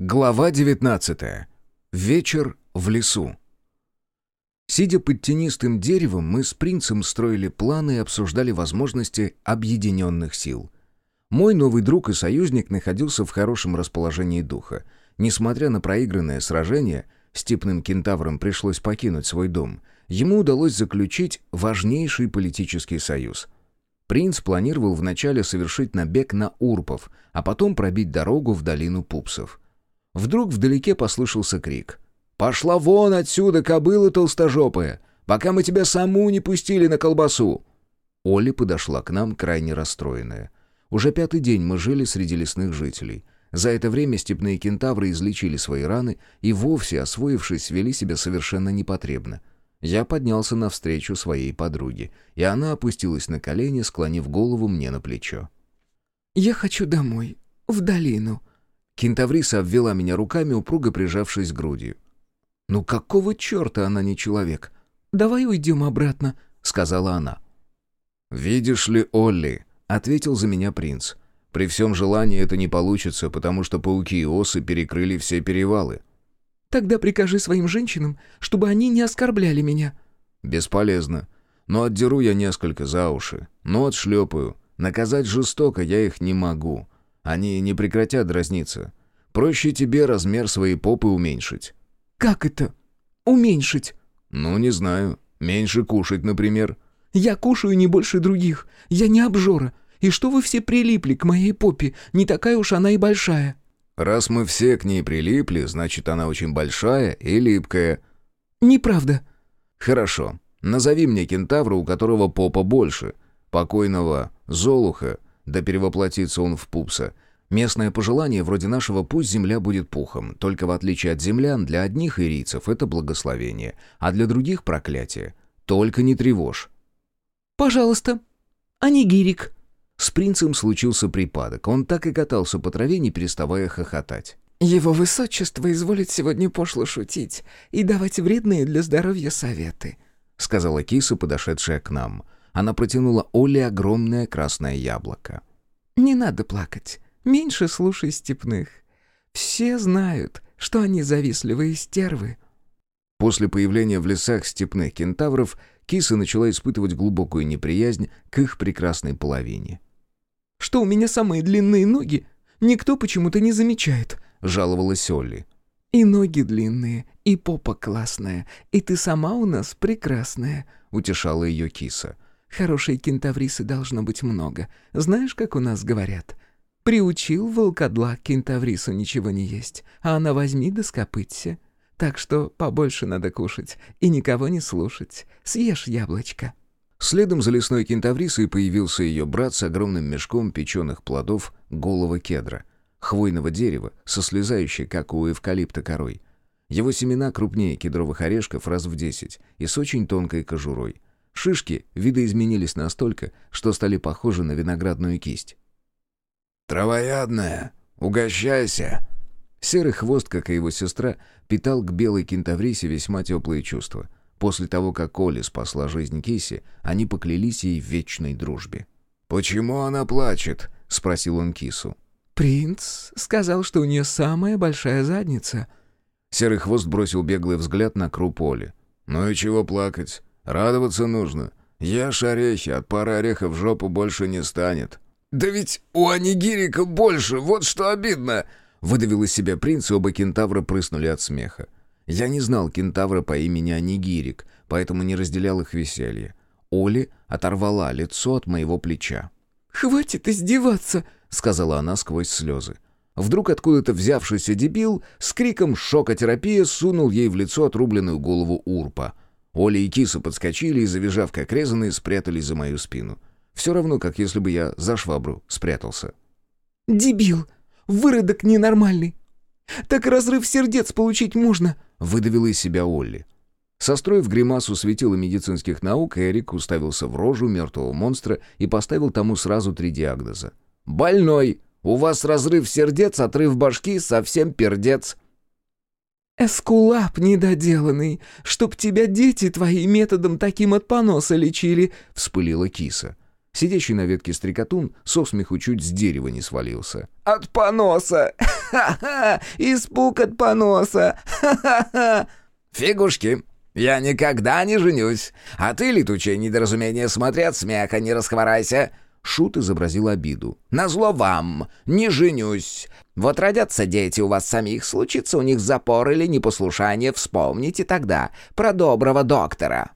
Глава 19. Вечер в лесу. Сидя под тенистым деревом, мы с принцем строили планы и обсуждали возможности объединенных сил. Мой новый друг и союзник находился в хорошем расположении духа. Несмотря на проигранное сражение, степным кентаврам пришлось покинуть свой дом. Ему удалось заключить важнейший политический союз. Принц планировал вначале совершить набег на Урпов, а потом пробить дорогу в долину Пупсов. Вдруг вдалеке послышался крик. «Пошла вон отсюда, кобыла толстожопая, пока мы тебя саму не пустили на колбасу!» Оля подошла к нам, крайне расстроенная. Уже пятый день мы жили среди лесных жителей. За это время степные кентавры излечили свои раны и, вовсе освоившись, вели себя совершенно непотребно. Я поднялся навстречу своей подруге, и она опустилась на колени, склонив голову мне на плечо. «Я хочу домой, в долину», Кентавриса обвела меня руками, упруго прижавшись грудью. «Ну какого черта она не человек?» «Давай уйдем обратно», — сказала она. «Видишь ли, Олли», — ответил за меня принц, — «при всем желании это не получится, потому что пауки и осы перекрыли все перевалы». «Тогда прикажи своим женщинам, чтобы они не оскорбляли меня». «Бесполезно. Но отдеру я несколько за уши, но отшлепаю. Наказать жестоко я их не могу. Они не прекратят дразниться. Проще тебе размер своей попы уменьшить». «Как это? Уменьшить?» «Ну, не знаю. Меньше кушать, например». «Я кушаю не больше других. Я не обжора. И что вы все прилипли к моей попе? Не такая уж она и большая». «Раз мы все к ней прилипли, значит, она очень большая и липкая». «Неправда». «Хорошо. Назови мне кентавра, у которого попа больше. Покойного Золуха да перевоплотится он в пупса. Местное пожелание вроде нашего «пусть земля будет пухом», только в отличие от землян, для одних ирийцев это благословение, а для других проклятие. Только не тревожь. «Пожалуйста, анигирик». С принцем случился припадок. Он так и катался по траве, не переставая хохотать. «Его высочество изволит сегодня пошло шутить и давать вредные для здоровья советы», — сказала киса, подошедшая к нам. — она протянула Оле огромное красное яблоко. «Не надо плакать. Меньше слушай степных. Все знают, что они завистливые стервы». После появления в лесах степных кентавров киса начала испытывать глубокую неприязнь к их прекрасной половине. «Что у меня самые длинные ноги? Никто почему-то не замечает», — жаловалась Олли. «И ноги длинные, и попа классная, и ты сама у нас прекрасная», — утешала ее киса. Хорошей кентаврисы должно быть много. Знаешь, как у нас говорят? Приучил волкодлак кентаврису ничего не есть, а она возьми да скопыться. Так что побольше надо кушать и никого не слушать. Съешь яблочко». Следом за лесной кентаврисой появился ее брат с огромным мешком печеных плодов голого кедра, хвойного дерева, со слезающей, как у эвкалипта, корой. Его семена крупнее кедровых орешков раз в десять и с очень тонкой кожурой. Шишки видоизменились настолько, что стали похожи на виноградную кисть. «Травоядная, угощайся!» Серый хвост, как и его сестра, питал к белой кентаврисе весьма теплые чувства. После того, как Оля спасла жизнь Киси, они поклялись ей в вечной дружбе. «Почему она плачет?» — спросил он Кису. «Принц сказал, что у нее самая большая задница». Серый хвост бросил беглый взгляд на круп Оли. «Ну и чего плакать? Радоваться нужно. Ешь орехи, от пары орехов в жопу больше не станет». «Да ведь у Анигирика больше, вот что обидно!» Выдавил из себя принц, и оба кентавра прыснули от смеха. Я не знал кентавра по имени Анигирик, поэтому не разделял их веселье. Оли оторвала лицо от моего плеча. «Хватит издеваться!» — сказала она сквозь слезы. Вдруг откуда-то взявшийся дебил с криком «Шокотерапия!» сунул ей в лицо отрубленную голову урпа — Оля и киса подскочили и, завизжав как резаные, спрятались за мою спину. Все равно, как если бы я за швабру спрятался. «Дебил! Выродок ненормальный! Так разрыв сердец получить можно!» — выдавила из себя Олли. Состроив гримасу светила медицинских наук, Эрик уставился в рожу мертвого монстра и поставил тому сразу три диагноза. «Больной! У вас разрыв сердец, отрыв башки, совсем пердец!» «Эскулап недоделанный, чтоб тебя дети твои методом таким от поноса лечили», — вспылила киса. Сидящий на ветке стрекотун со смеху чуть с дерева не свалился. «От поноса! Ха-ха! Испуг от поноса! Ха-ха-ха!» «Фигушки! Я никогда не женюсь! А ты, летучее недоразумение, смотри от смеха, не расхворайся!» Шут изобразил обиду. «Назло вам! Не женюсь! Вот родятся дети у вас самих, случится у них запор или непослушание, вспомните тогда про доброго доктора!»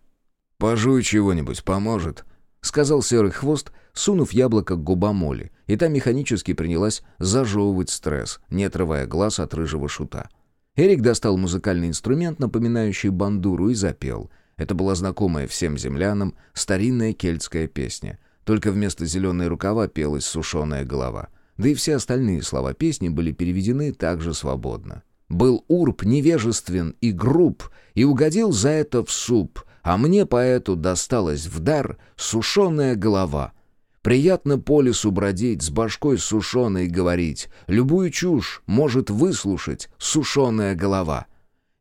«Пожуй чего-нибудь, поможет», — сказал серый хвост, сунув яблоко к губам Моли, и та механически принялась зажевывать стресс, не отрывая глаз от рыжего шута. Эрик достал музыкальный инструмент, напоминающий бандуру, и запел. Это была знакомая всем землянам старинная кельтская песня. Только вместо «зеленой рукава» пелась «сушеная голова». Да и все остальные слова песни были переведены также свободно. Был урб невежествен и груб, и угодил за это в суп — а мне, поэту, досталась в дар сушеная голова. Приятно по лесу бродить, с башкой сушеной говорить, любую чушь может выслушать сушеная голова.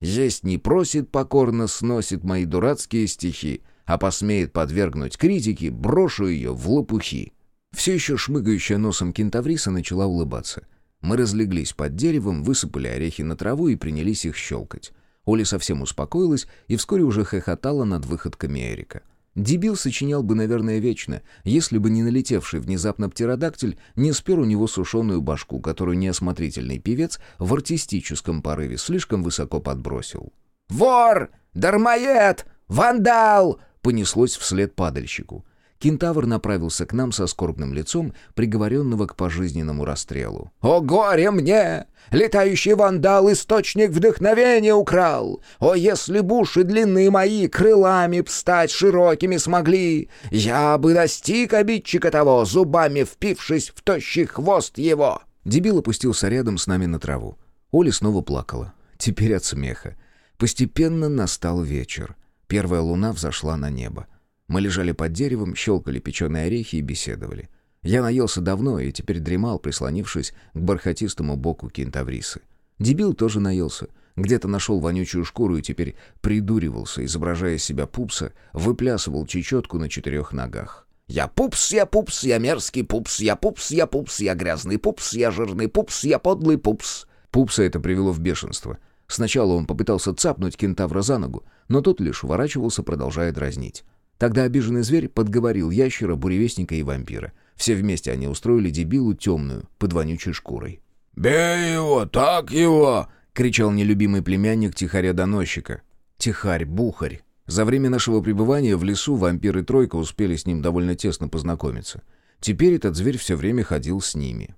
Есть не просит, покорно сносит мои дурацкие стихи, а посмеет подвергнуть критике, брошу ее в лопухи. Все еще шмыгающая носом кентавриса начала улыбаться. Мы разлеглись под деревом, высыпали орехи на траву и принялись их щелкать. Оля совсем успокоилась и вскоре уже хохотала над выходками Эрика. Дебил сочинял бы, наверное, вечно, если бы не налетевший внезапно птеродактиль не спер у него сушеную башку, которую неосмотрительный певец в артистическом порыве слишком высоко подбросил. «Вор! Дармоед! Вандал!» Понеслось вслед падальщику. Кентавр направился к нам со скорбным лицом, приговоренного к пожизненному расстрелу. «О горе мне! Летающий вандал источник вдохновения украл! О, если б уши длинные мои крылами б стать широкими смогли! Я бы достиг обидчика того, зубами впившись в тощий хвост его!» Дебил опустился рядом с нами на траву. Оля снова плакала. Теперь от смеха. Постепенно настал вечер. Первая луна взошла на небо. Мы лежали под деревом, щелкали печеные орехи и беседовали. Я наелся давно и теперь дремал, прислонившись к бархатистому боку кентаврисы. Дебил тоже наелся. Где-то нашел вонючую шкуру и теперь придуривался, изображая себя пупса, выплясывал чечетку на четырех ногах. «Я пупс, я пупс, я мерзкий пупс, я пупс, я пупс, я грязный пупс, я жирный пупс, я подлый пупс». Пупса это привело в бешенство. Сначала он попытался цапнуть кентавра за ногу, но тот лишь уворачивался, продолжая дразнить. Тогда обиженный зверь подговорил ящера, буревестника и вампира. Все вместе они устроили дебилу темную, под вонючей шкурой. «Бей его, так его!» — кричал нелюбимый племянник тихаря-доносчика. Тихарь-бухарь. За время нашего пребывания в лесу вампир и тройка успели с ним довольно тесно познакомиться. Теперь этот зверь все время ходил с ними.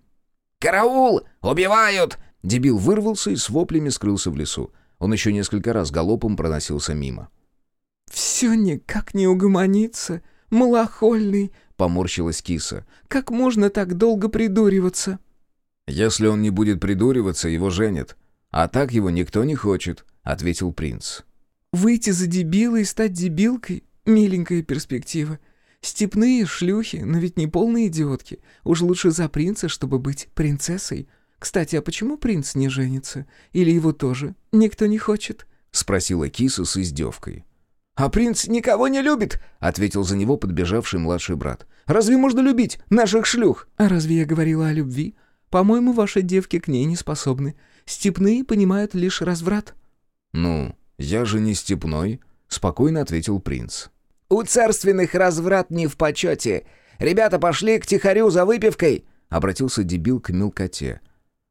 «Караул! Убивают!» Дебил вырвался и с воплями скрылся в лесу. Он еще несколько раз галопом проносился мимо. «Все никак не угомонится, малохольный», — поморщилась киса. «Как можно так долго придуриваться?» «Если он не будет придуриваться, его женят. А так его никто не хочет», — ответил принц. «Выйти за дебила и стать дебилкой — миленькая перспектива. Степные шлюхи, но ведь не полные идиотки. Уж лучше за принца, чтобы быть принцессой. Кстати, а почему принц не женится? Или его тоже никто не хочет?» — спросила киса с издевкой. «А принц никого не любит», — ответил за него подбежавший младший брат. «Разве можно любить наших шлюх?» «А разве я говорила о любви? По-моему, ваши девки к ней не способны. Степные понимают лишь разврат». «Ну, я же не степной», — спокойно ответил принц. «У царственных разврат не в почете. Ребята пошли к тихарю за выпивкой», — обратился дебил к мелкоте.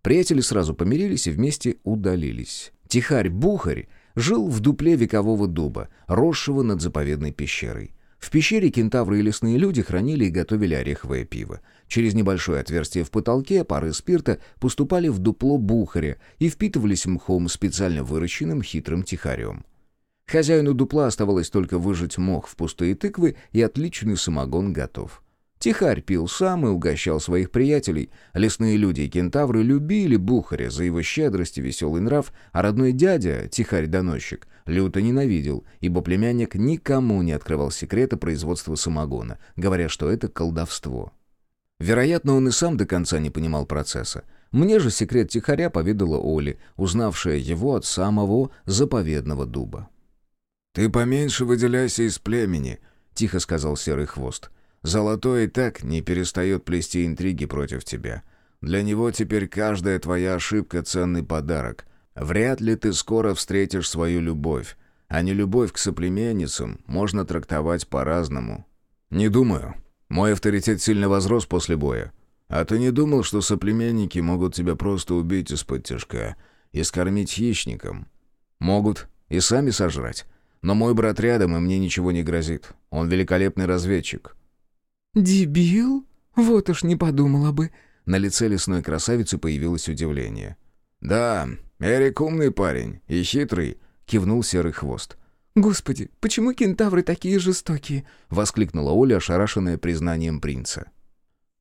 Приятели сразу помирились и вместе удалились. Тихарь-бухарь жил в дупле векового дуба, росшего над заповедной пещерой. В пещере кентавры и лесные люди хранили и готовили ореховое пиво. Через небольшое отверстие в потолке пары спирта поступали в дупло бухаря и впитывались мхом, специально выращенным хитрым тихарем. Хозяину дупла оставалось только выжать мох в пустые тыквы, и отличный самогон готов. Тихарь пил сам и угощал своих приятелей. Лесные люди и кентавры любили Бухаря за его щедрость и веселый нрав, а родной дядя, Тихарь-доносчик, люто ненавидел, ибо племянник никому не открывал секрета производства самогона, говоря, что это колдовство. Вероятно, он и сам до конца не понимал процесса. Мне же секрет Тихаря поведала Оли, узнавшая его от самого заповедного дуба. «Ты поменьше выделяйся из племени», — тихо сказал Серый Хвост. Золотой и так не перестает плести интриги против тебя. Для него теперь каждая твоя ошибка — ценный подарок. Вряд ли ты скоро встретишь свою любовь, а не любовь к соплеменницам можно трактовать по-разному. Не думаю. Мой авторитет сильно возрос после боя. А ты не думал, что соплеменники могут тебя просто убить из-под тяжка и скормить хищникам? Могут и сами сожрать. Но мой брат рядом, и мне ничего не грозит. Он великолепный разведчик». «Дебил? Вот уж не подумала бы». На лице лесной красавицы появилось удивление. «Да, Эрик умный парень и хитрый», — кивнул серый хвост. «Господи, почему кентавры такие жестокие?» — воскликнула Оля, ошарашенная признанием принца.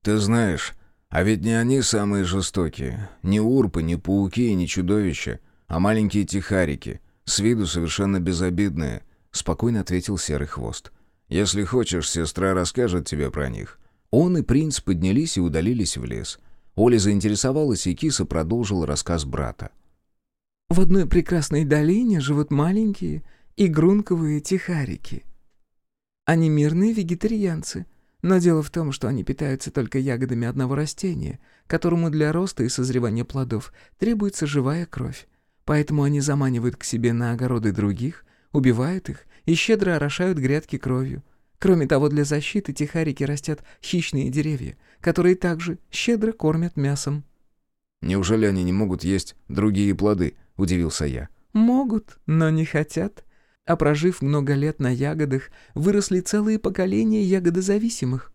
«Ты знаешь, а ведь не они самые жестокие. Не урпы, не пауки не чудовища, а маленькие тихарики, с виду совершенно безобидные», — спокойно ответил серый хвост. «Если хочешь, сестра расскажет тебе про них». Он и принц поднялись и удалились в лес. Оля заинтересовалась, и киса продолжил рассказ брата. «В одной прекрасной долине живут маленькие и грунковые тихарики. Они мирные вегетарианцы, но дело в том, что они питаются только ягодами одного растения, которому для роста и созревания плодов требуется живая кровь. Поэтому они заманивают к себе на огороды других, убивают их и щедро орошают грядки кровью. Кроме того, для защиты тихарики растят хищные деревья, которые также щедро кормят мясом. «Неужели они не могут есть другие плоды?» — удивился я. «Могут, но не хотят а прожив много лет на ягодах, выросли целые поколения ягодозависимых.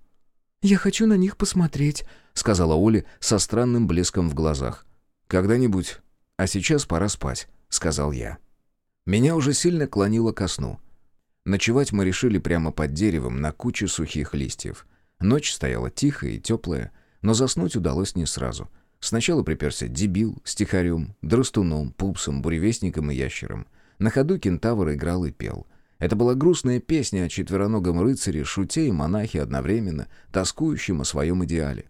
«Я хочу на них посмотреть», — сказала Оля со странным блеском в глазах. «Когда-нибудь. А сейчас пора спать», — сказал я. Меня уже сильно клонило ко сну. Ночевать мы решили прямо под деревом на куче сухих листьев. Ночь стояла тихая и теплая, но заснуть удалось не сразу. Сначала приперся дебил с тихарем, дростуном, пупсом, буревестником и ящером. На ходу кентавр играл и пел. Это была грустная песня о четвероногом рыцаре, шуте и монахе одновременно, тоскующем о своем идеале.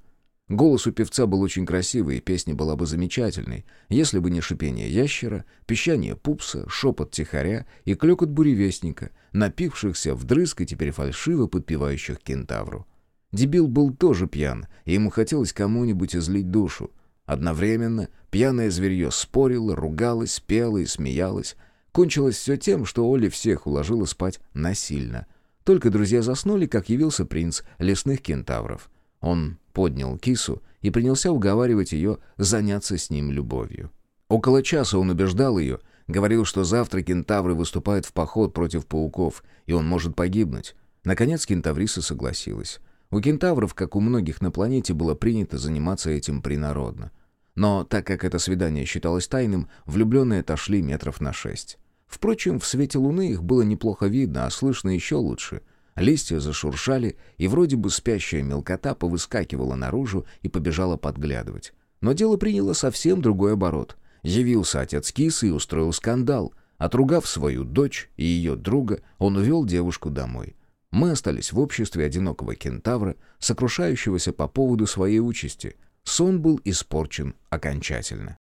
Голос у певца был очень красивый, и песня была бы замечательной, если бы не шипение ящера, пищание пупса, шепот тихаря и клёкот буревестника, напившихся вдрызг и теперь фальшиво подпевающих кентавру. Дебил был тоже пьян, и ему хотелось кому-нибудь излить душу. Одновременно пьяное зверье спорило, ругалось, пело и смеялось, Кончилось все тем, что Оля всех уложила спать насильно. Только друзья заснули, как явился принц лесных кентавров. Он поднял кису и принялся уговаривать ее заняться с ним любовью. Около часа он убеждал ее, говорил, что завтра кентавры выступают в поход против пауков, и он может погибнуть. Наконец кентавриса согласилась. У кентавров, как у многих на планете, было принято заниматься этим принародно. Но так как это свидание считалось тайным, влюбленные отошли метров на шесть. Впрочем, в свете луны их было неплохо видно, а слышно еще лучше. Листья зашуршали, и вроде бы спящая мелкота повыскакивала наружу и побежала подглядывать. Но дело приняло совсем другой оборот. Явился отец кисы и устроил скандал. Отругав свою дочь и ее друга, он увел девушку домой. Мы остались в обществе одинокого кентавра, сокрушающегося по поводу своей участи. Сон был испорчен окончательно.